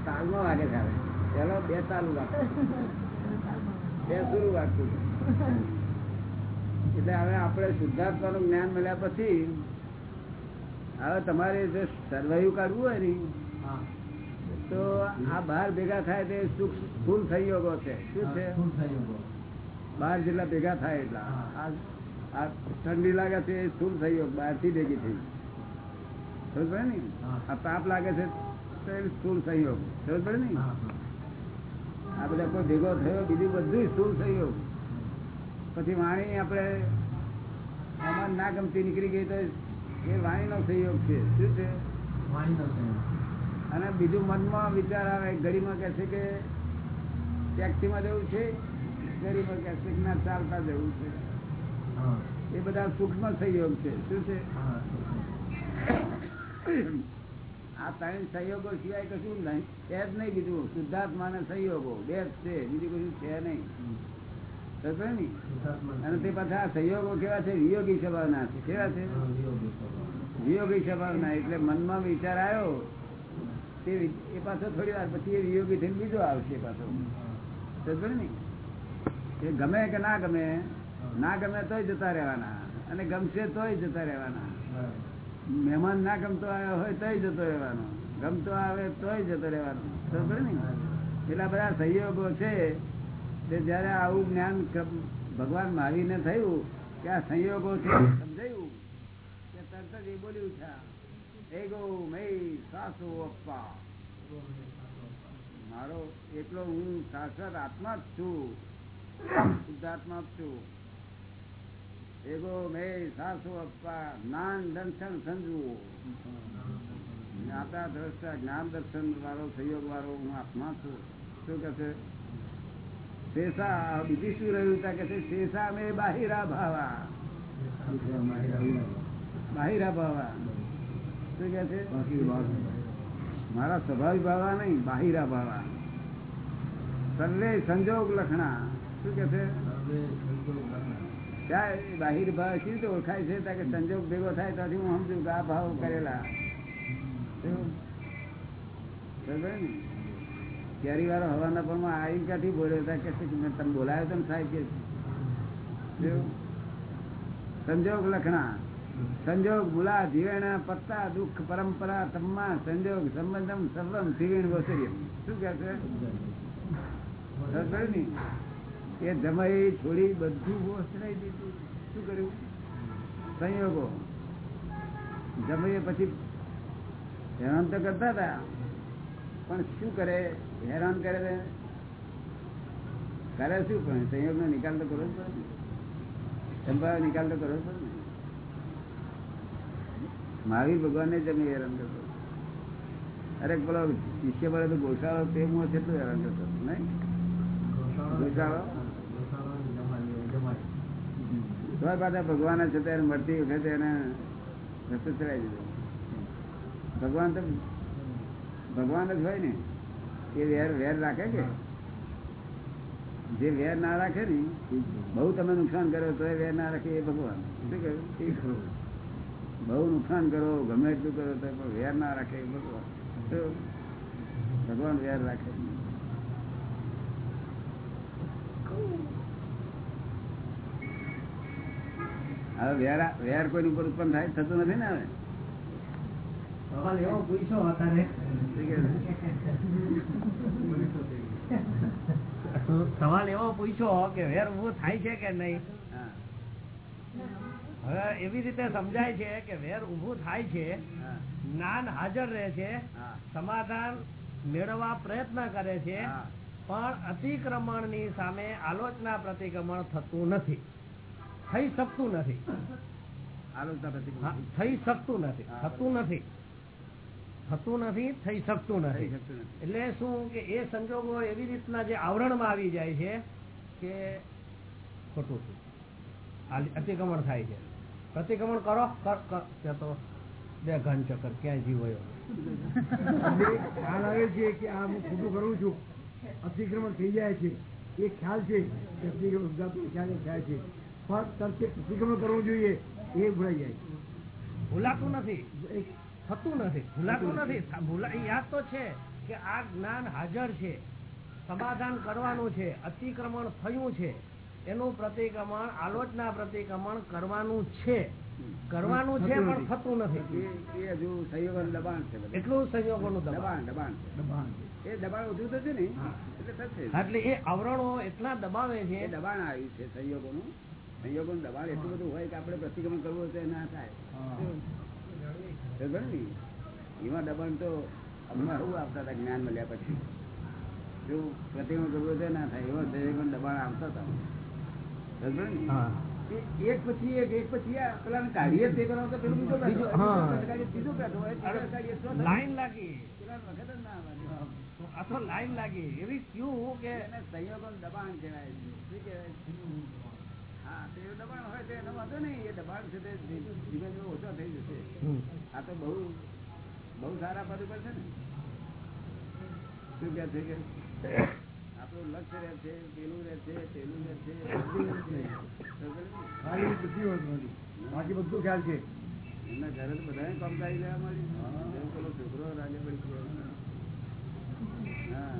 તાલમાં વાગે થાય પેલો બે તાલું વાગતું બે સુરું વાગતું એટલે હવે આપણે શુદ્ધાત્માનું જ્ઞાન મળ્યા પછી હવે તમારે જો સર્વાયુ કાઢવું હોય ને તો આ બહાર ભેગા થાય તે સુખ સ્થૂલ સંયોગો છે. શું છે? બહાર જેટલા ભેગા થાય એટલા. આ ઠંડી લાગે છે સ્થૂલ સંયોગ બહારથી ભેગી થઈ. સમજ પડે ને? આ તાપ લાગે છે તો એ સ્થૂળ સહયોગ સમજ પડે ને? આ બધા કોઈ ભેગો થયો બીજું બધું સ્થૂળ સહયોગ પછી વાણી આપણે આમાં ના ગમતી નીકળી ગઈ તો એ વાણીનો સંયોગ છે. શું છે? અને બીજું મનમાં વિચાર આવે ગરીમાં કહે છે કે ટેક્સીમાં જવું છે ગરીમાં કહે છે કે ના ચાલતા જવું છે. એ બધા સૂક્ષ્મ સહયોગ છે. શું છે? આ ત્રણ સંયોગો સિવાય કશું નહીં. છે જ નહીં બીજું શુદ્ધાત્મા ને સંયોગો. બે જ છે બીજું કશું છે નહીં. અને તે પાછા સંયોગો કેવા છે? વિયોગી સ્વભાવના છે. કેવા છે? વિયોગી સ્વભાવના. એટલે મનમાં વિચાર આવ્યો તે એ પાછો થોડી વાર પછી એ વિયોગી થઈને બીજો આવશે પાછો. ને? એ ગમે કે ના ગમે ના ગમે તોય જતા રહેવાના. અને ગમશે તોય જતા રહેવાના. મહેમાન ના ગમતો આવ્યો હોય તોય જતો રહેવાનો. ગમતો આવે તોય જતો રહેવાનો. સમજે ને એટલા બધા સંયોગો છે તે જયારે આવું જ્ઞાન ભગવાન ભગવાન મહાવીરને થયું કે આ સંયોગો છે, સમજાયું કે તરત જ એ બોલ્યું, છે એગો મય સાસુ અપ્પા. મારો એટલો હું શાશ્વત આત્મા જ છું. શુદ્ધાત્મા જ છું. એગો મે સાસુ અપ્પા જ્ઞાન દર્શન સંજવું જ્ઞાતા દ્રષ્ટા જ્ઞાન દર્શન વાળો સહયોગ વાળો હું આત્મા છું શું કે છે શેષા બીજી શું રહ્યું તા કે છે શેષા મે બાહિરા ભાવા બાહિરા ભાવા શું કે છે મારા સ્વાભાવિક ભાવા નહીં બાહિરા ભાવા સર્વે સંજોગ લખણા શું કે છે ત્યાં એ બાહિર ભાવ કેવી રીતે ઓળખાય છે? કે સંજોગ ભેગો થાય ત્યાંથી હું સમજુ આ ભાવ કરેલા? કેરી વાળો હવાના પણ આવી ક્યાંથી બોલ્યો? હતા કે તમે બોલાયો તો સાહેબ કે સંજોગ લખણા. સંજોગ મુલા જીવેણા પત્તા દુઃખ પરંપરા તમ્મા સંજોગ સંબંધમ સર્વમ જીવેણ વસર્યમ. શું કે છે? એ જમાઈ છોડી બધું વસ્ત્રાઈ દીધું. શું કર્યું? સંયોગો. જમાઈએ પછી હેરાન તો કરતા હતા. પણ શું કરે? હેરાન કરે છે? કરે શું? પણ સંયોગ નો નિકાલ તો કરવો જ પડે ને. સંભાવ નિકાલ તો કરવો જ પડે ને. જમી હેરાન કરતો અરે પેલો શિષ્ય પડે તો ગોસાળો તે હું કેટલું હેરાન કરતો નહીં? ગોસાળો પાછા ભગવાન છે ત્યારે મળતી વખતે એને રસ્તો ચડાવી દીધો. ભગવાન તો ભગવાન જ હોય ને, એ વેર વેર રાખે કે? જે વેર ના રાખે ને, બહુ તમે નુકસાન કરો તો એ વેર ના રાખે એ ભગવાન. શું કહ્યું? બહુ નુકસાન કરો, ગમે એટલું કરો તો પણ વેર ના રાખે એ ભગવાન. ભગવાન વેર રાખે. હવે વેર વેર કોઈ ઉપર ઉત્પન્ન થાય થતું નથી ને હવે? સવાલ એવો પૂછો સવાલ એવો પૂછ્યો કે વેર ઊભો થાય છે કે નહીં? હવે એવી રીતે સમજાય છે કે વેર ઉભું થાય છે જ્ઞાન હાજર રહે છે સમાધાન મેળવવા પ્રયત્ન કરે છે પણ અતિક્રમણની સામે આલોચના પ્રતિક્રમણ થતું નથી. થઈ શકતું નથી. થઈ શકતું નથી. થતું નથી. થતું નથી થઈ શકતું નથી. એટલે શું કે એ સંજોગો એવી રીતના જે આવરણમાં આવી જાય છે કે ખોટું છે. અતિક્રમણ થાય છે. પ્રતિક્રમણ કરો કર- કર. ત્યાં તો બે ઘન ચક્કર ક્યાંય જીવો ખ્યાલ આવે છે કે આ હું ખોટું કરું છું. અતિક્રમણ થઈ જાય છે. એ ખ્યાલ છે અતિક્રમણ ખ્યાલ થાય છે. પણ કરવું જોઈએ એ ભૂલાઈ જાય. ભૂલાતું નથી. થતું નથી. ભૂલાતું નથી. ભૂલા યાદ તો છે કે આ જ્ઞાન હાજર છે. સમાધાન કરવાનું છે. અતિક્રમણ થયું છે. એનું પ્રતિક્રમણ આલોચના પ્રતિક્રમણ કરવાનું છે. કરવાનું છે થતું પણ નથી. થતું નથી. એ હજુ સંયોગોનું દબાણ છે એટલું સંયોગોનું દબાણ. દબાણ દબાણ. દબાણ. એ દબાણ ઓછું થશે ને? એટલે થશે એટલે એ આવરણો એટલા દબાવે એ છે દબાણ આવ્યું છે સંયોગોનું. સંયોગોનું દબાણ એટલું બધું હોય કે આપણે પ્રતિક્રમણ કરવું હોય તો ના થાય. ને એમાં દબાણ તો અમને આવું આવતા હતા જ્ઞાન મળ્યા પછી. જો પ્રતિક્રમણ કરવું હોય તો ના થાય એવા સંયોગોનું દબાણ આવતા હતા. ને એક પછી એક એક પછી પેલા કાઢીએ તે કરો તો પેલું બીજો બેઠો હોય. લાઈન લાગી. પેલા વખત જ ના આવે. આ લાઈન લાગી. એવી ક્યુ કે એને સંયોગોનું દબાણ કહેવાય શું કહેવાય? એવું દબાણ હોય તો એનો વાંધો નહીં એ દબાણ છે તે ધીમે ધીમે ઓછો થઈ જશે. આ તો બહુ બહુ સારા પદ ઉપર છે ને. શું કે છે કે? આપણું લક્ષ્ય રહે છે પેલું રહે છે પેલું રહે છે? ખાલી બાકી બધું ખ્યાલ છે. એમના ઘરે તો બધાને કામ કરી લેવા મળી પેલો છોકરો રાગે પડી હા.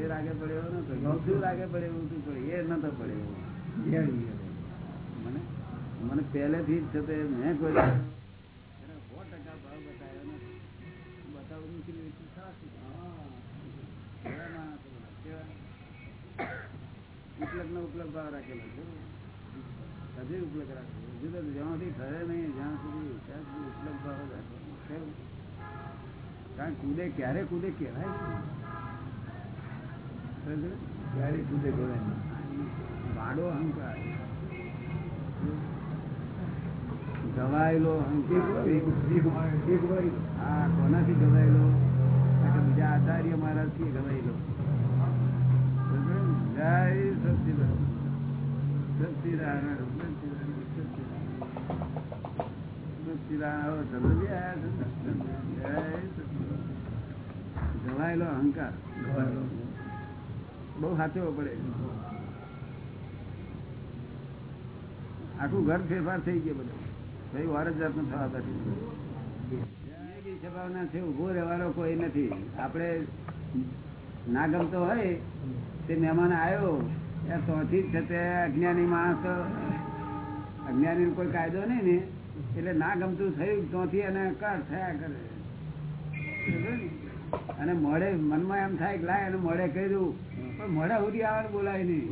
એ રાગે પડ્યો નતો. તું રાગે પડે એવું તું પડે એ નતો પડ્યો. મને પહેલેથી જ છે મેં કોઈ સો ટકા ભાવ બતાવ્યો નથી બતાવું નીકળી? ઉપલબ્ધ નો ઉપલબ્ધ રાખેલો છે હજી રાખેલો તો ઠરે નહીં, જ્યાં સુધી ત્યાં ઉપલબ્ધ? કારણ કૂદે ક્યારે કૂદે કહેવાય છે કૂદે ગળાય વાડો અહંકાર. ગવાયેલો અહંકાર. હા કોનાથી ગવાયેલો? બીજા આચાર્ય મહારાજથી ગવાયેલો? જય સચિદાન. ગવાયેલો અહંકાર. બહુ સાચવો પડે. આખું ઘર ફેરફાર થઈ ગયો બધો. કઈ વાર જ જાતનું થવા સ્વભાવના છે ઊભો રહેવાનો કોઈ નથી. આપણે ના ગમતો હોય, તે મહેમાન આવ્યો, ત્યાં જ છે તે અજ્ઞાની માણસ. અજ્ઞાની કોઈ કાયદો નહીં ને, એટલે ના ગમતું થયું, ત્યાંથી એને કર થયા કરે? અને મોડે મનમાં એમ થાય કે લાય, અને મોડે કહી દઉં પણ મોડા સુધી આવવાનું બોલાય નહીં.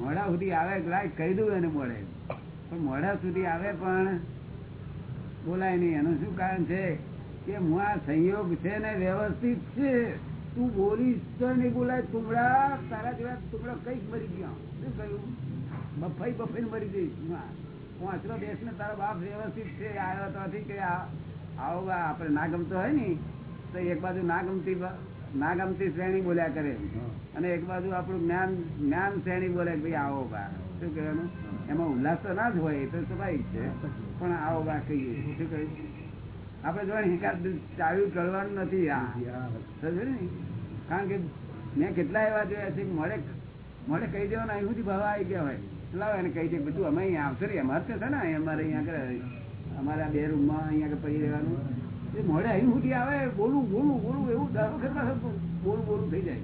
મોડા સુધી આવે લાઈટ કહી દઉં એને મોડે. પણ મોડા સુધી આવે પણ બોલાય નહીં. એનું શું કારણ છે કે હું આ સંયોગ છે ને વ્યવસ્થિત છે. તું બોલીશ તો નહીં બોલાય. તુમડા તારા જેવા તુમડા કંઈક મરી ગયા. શું કહ્યું? બફાઈ બફાઈ મરી જઈશ. હું આચરો દેશ ને તારો બાપ વ્યવસ્થિત છે. આવ્યો તો કે આવો આપણે ના ગમતો હોય ને. તો એક બાજુ ના ગમતી ના ગમતી શ્રેણી બોલ્યા કરે. અને એક બાજુ આપણું જ્ઞાન જ્ઞાન શ્રેણી બોલે ભાઈ આવો બા. શું કહેવાનું? એમાં ઉલ્લાસ તો ના જ હોય, એ તો સ્વાભાવિક છે. પણ આવો બા કહીએ. શું કહ્યું આપણે જોવા એકાદ ચાવી કરવાનું નથી આ. સમજે કારણ કે મેં કેટલા એવા જોયા છે મળે મોડે કહી દેવાનું, અહીં સુધી ભાવ આવી ગયા હોય. લાવો એને કહી દે બધું અમે અહીંયા આવશે અમારે છે ને, અમારે અહીંયા અમારા બે રૂમમાં અહીંયા પડી રહેવાનું. એ મોડે અહીં સુધી આવે બોલું બોલું બોલું એવું દર વખત બોલું બોલું થઈ જાય.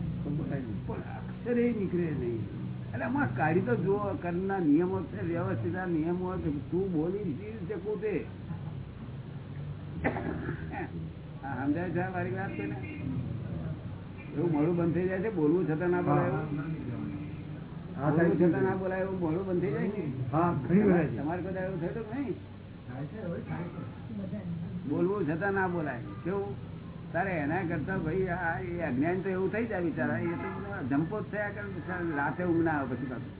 પણ અક્ષરે નીકળે નહીં. એટલે આમાં કાઢી તો જો કરના નિયમો છે વ્યવસ્થિત નિયમો છે. તું બોલી છે પોતે. સમજાય છે મારી વાત છે ને એવું મોડું બંધ થઈ જાય છે બોલવું છતાં ના બોલાય એવું? છતાં ના બોલાય એવું મોડું બંધ થઈ જાય ને? તમારે કદાચ એવું થયું નહીં? બોલવું છતાં ના બોલાય. કેવું? તારે એના કરતા ભાઈ આ એ અજ્ઞાન તો એવું થઈ જાય બિચારા. એ તો જ થયા કરે રાતે ઊંઘ ના આવે પછી પાછું.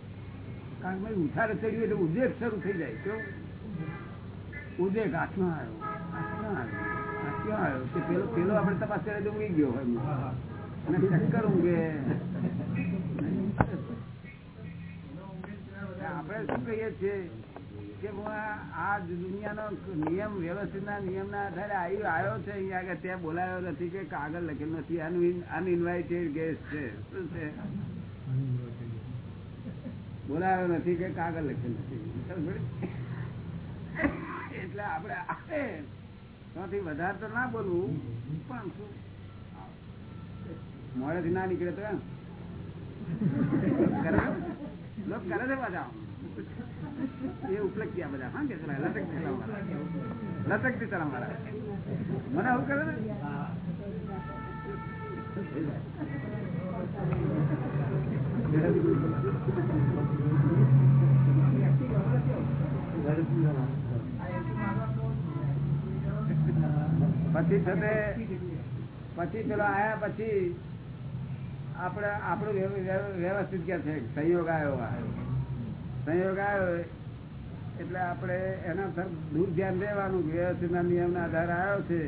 કારણ કે ભાઈ ચડ્યું એટલે ઉદ્વેગ શરૂ થઈ જાય. કેવું? ઉદ્વેગ હાથમાં આવ્યો. હાથમાં આવ્યો. આ ક્યાં આવ્યો. કે પેલો પેલો આપણે તપાસ કરે તો ઊંઘી ગયો હોય અને ચક્કર ઊંઘે આપણે શું કહીએ છીએ? કે આ- દુનિયાનો નિયમ, વ્યવસ્થિતના નિયમના આધારે આવ્યો છે અહીંયા આગળ, ત્યાં બોલાયો નથી કે કાગળ લખેલ નથી. અનઇન્વાઇટેડ ગેસ્ટ છે. શું છે? બોલાયો નથી કે કાગળ લખેલ નથી. એટલે આપણે આપે ત્યાંથી વધારે તો ના બોલવું, પણ શું? મોડેથી ના નીકળે તો એમ. કરે? છે બધા મને આવું કરે પછી તમે પછી પેલો આયા પછી આપણે, આપણું વ્યવ- વ્યવ- વ્યવસ્થિત કે છે? સહયોગ આવ્યો. સંયોગ આવ્યો એટલે આપણે એના તરફ દૂર ધ્યાન દેવાનું વ્યવસ્થિતના નિયમના આધારે આવ્યો છે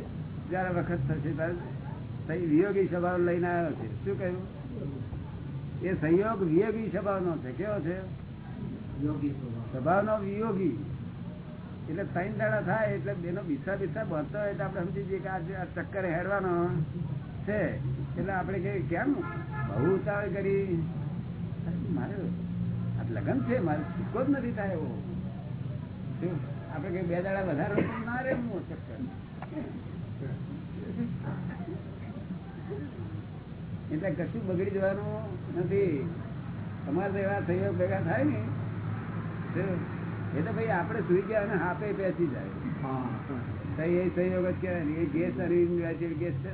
જયારે વખત થશે ત્યારે વિયોગી સ્વભાવ લઈને આવ્યો છે. શું કહ્યું? એ સંયોગ વિયોગી સ્વભાવનો છે. કેવો છે? સ્વભાવનો વિયોગી. એટલે ત્રણ દાડા થાય એટલે બેનો બિસ્સા બિસ્સા બનતો હોય તો આપણે સમજી જઈએ કે આ ચક્કર હેડવાનો છે. એટલે આપણે કહીએ કેમ? બહુ ઉતાવળ કરી. મારે લગ્ન છે મારે છૂટકો જ નથી થાય એવો. આપડે કઈ બે દાડા વધારે ના રે હું ચક્કર એટલે કશું બગડી જવાનું નથી. તમારે તો એવા સહયોગ ભેગા થાય ને? એ તો ભાઈ આપણે સુઈ ગયા અને હાપે બેસી જાય. એ સહયોગ જ કહેવાય ને. એ ગેસ અને ગેસ છે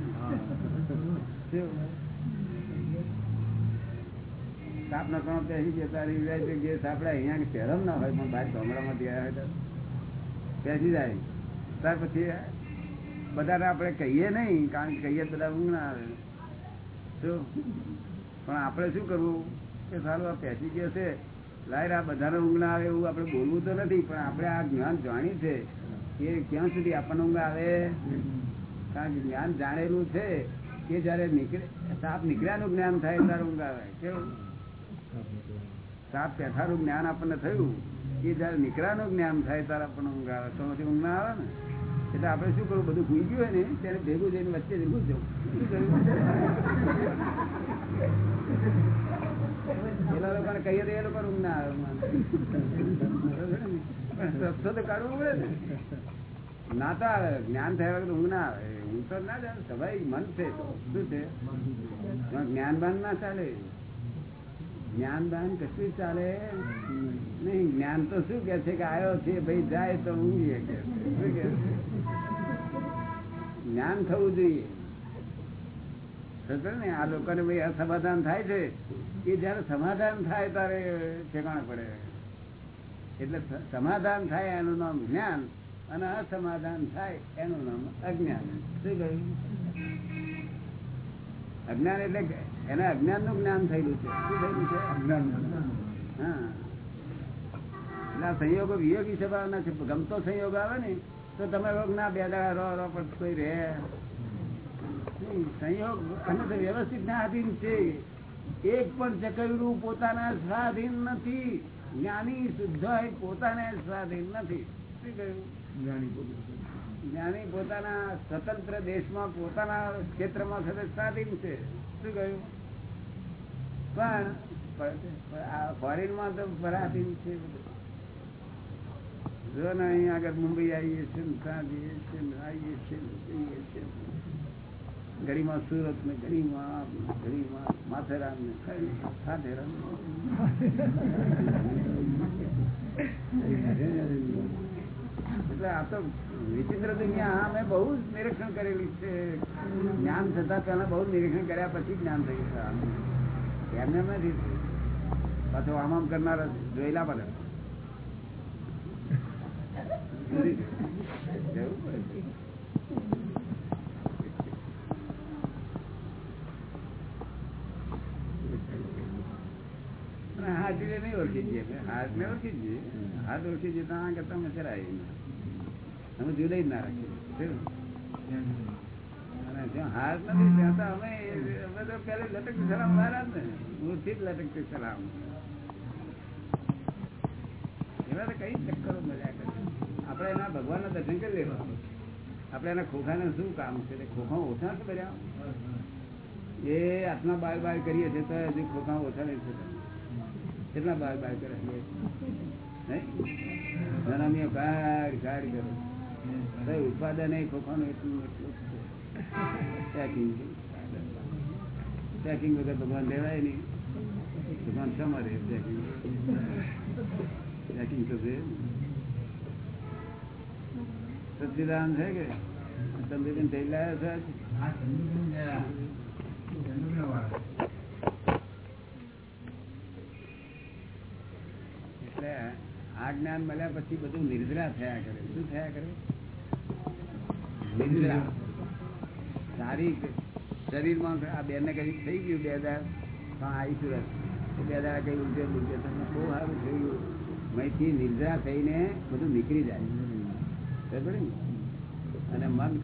ને. શું? સાપના કણો બેસી જતા ઇન્વાઇટેડ જે આપણે અહીંયા શહેરમાં ના હોય, પણ બહાર ગામડામાં ગયા હોય બેસી જાય ત્યાર પછી બધાને આપણે કહીએ નહીં, કારણ કે કહીએ બધા ઊંઘ ના આવે. શું પણ આપણે શું કરવું? કે સારું, આ પહેરી ગયો છે, લાયર આ બધાને ઊંઘ ના આવે એવું આપણે બોલવું તો નથી, પણ આપણે આ જ્ઞાન જાણ્યું છે કે ક્યાં સુધી આપણને ઊંઘ આવે. કારણ કે જ્ઞાન જાણેલું છે કે જયારે નીકળે, સાપ નીકળ્યાનું જ્ઞાન થાય, ત્યારે ઊંઘ આવે. કેવું? સાપ પેઠાનું જ્ઞાન આપણને થયું, એ જયારે નીકળાનું જ્ઞાન થાય ત્યારે આપણને ઊંઘ આવે. તો ઊંઘ ના આવે ને, એટલે આપણે શું કરવું? બધું ભૂઈ ગયું હોય ને, ત્યારે ભેગું જઈને વચ્ચે ઘૂસ જવું પેલા લોકોને કહીએ તો એ લોકો ઊંઘ ના આવે. રસ્તો તો કાઢવો પડે ને. ના તો આવે, જ્ઞાન થયા વગર ઊંઘ ના આવે. ઊંઘ તો ના જાય સભાઈ મન છે તો. શું છે? જ્ઞાન બાન ના ચાલે. જ્ઞાન દાન કશું ચાલે? નહીં, જ્ઞાન તો શું કે છે કે આવ્યો છે, ભાઈ જાય તો ઊંઘીએ કે? જ્ઞાન થવું જોઈએ. ને આ લોકોને ભાઈ અસમાધાન થાય છે? એ જયારે સમાધાન થાય ત્યારે ઠેકાણ પડે. એટલે સમાધાન થાય એનું નામ જ્ઞાન અને અસમાધાન થાય એનું નામ અજ્ઞાન. શું કહ્યું? અજ્ઞાન એટલે એને અજ્ઞાનનું જ્ઞાન થયેલું છે. શું થયેલું છે? હા. એટલે આ સંયોગો વિયોગી સ્વભાવના છે. ગમતો સંયોગ આવે ને તો તમે ના બે દાડા રો રો પણ કોઈ રહે. સંયોગ અને વ્યવસ્થિત ના આધીન છે. એક પણ ચકરું પોતાના સ્વાધીન નથી. જ્ઞાની શુદ્ધ પોતાને સ્વાધીન નથી. શું કહ્યું? જ્ઞાની પોતાના સ્વતંત્ર દેશમાં પોતાના ક્ષેત્રમાં સ્વાધીન છે. શું કહ્યું? પણ ફોરેનમાં તો પરાધીન છે બધું. જો ને અહીં આગળ મુંબઈ આવીએ છીએ ને ત્યાં જઈએ છીએ ને આવીએ છીએ ને જઈએ છીએ ને. ઘડીમાં સુરત ને ઘડીમાં આમ ને ઘડીમાં માથેરાન ને ઘડી સાથેરાન ને. એટલે આ તો વિચિત્ર દુનિયા અમે બહુ જ નિરીક્ષણ કરેલી છે જ્ઞાન થતા પહેલા બહુ નિરીક્ષણ કર્યા પછી જ્ઞાન થયું છે આમ. એમને એમ નથી. પાછો આમ આમ કરનાર જોયેલા બધા. હાથ નહીં ઓળખી જઈએ હાથ ને ઓળખી જઈએ. હાથ ઓળખી જઈએ તો આ કરતા મચ્છર આવી અમે જુદા જ ના રાખીએ. હાથ નથી ત્યાં અમે અમે તો પહેલે લટકતી સલામ વાળા ને. મૂળથી જ લટકતી સલામ. એવા તો કઈ ચક્કરો મળ્યા કરે. આપણે એના ભગવાનના દર્શન કરી લેવા આપણે એના ખોખાને શું કામ છે? ખોખા ઓછા છે બધા એ આત્મા બાર બાર કરીએ છીએ તો હજી ખોખા ઓછા નહીં થતા. કેટલા બાર બાર કરે નહીં? જનમીઓ ગાડ કાઢ કરે. ઉત્પાદન એ ખોખાનું એટલું એટલું પેકિંગ પેકિંગ વગર ભગવાન લેવાય નહીં. ભગવાન શા રહે પેકિંગ પેકિંગ તો છે. સચિદાન છે કે? ચંદ્રબેન થઈ લાયા છે એટલે આ જ્ઞાન મળ્યા પછી બધું નિર્દ્રા થયા કરે. શું થયા કરે? નિર્જરા સારી શરીરમાં આ બેન કઈ થઈ ગયું બે હજાર આવી સુરત બે હજાર કઈ ઉદ્યોગ ઉદ્યોગ તમને બહુ સારું થઈ ગયું અહીંથી નિદ્રા થઈને બધું નીકળી જાય. બરાબર ને? અને મન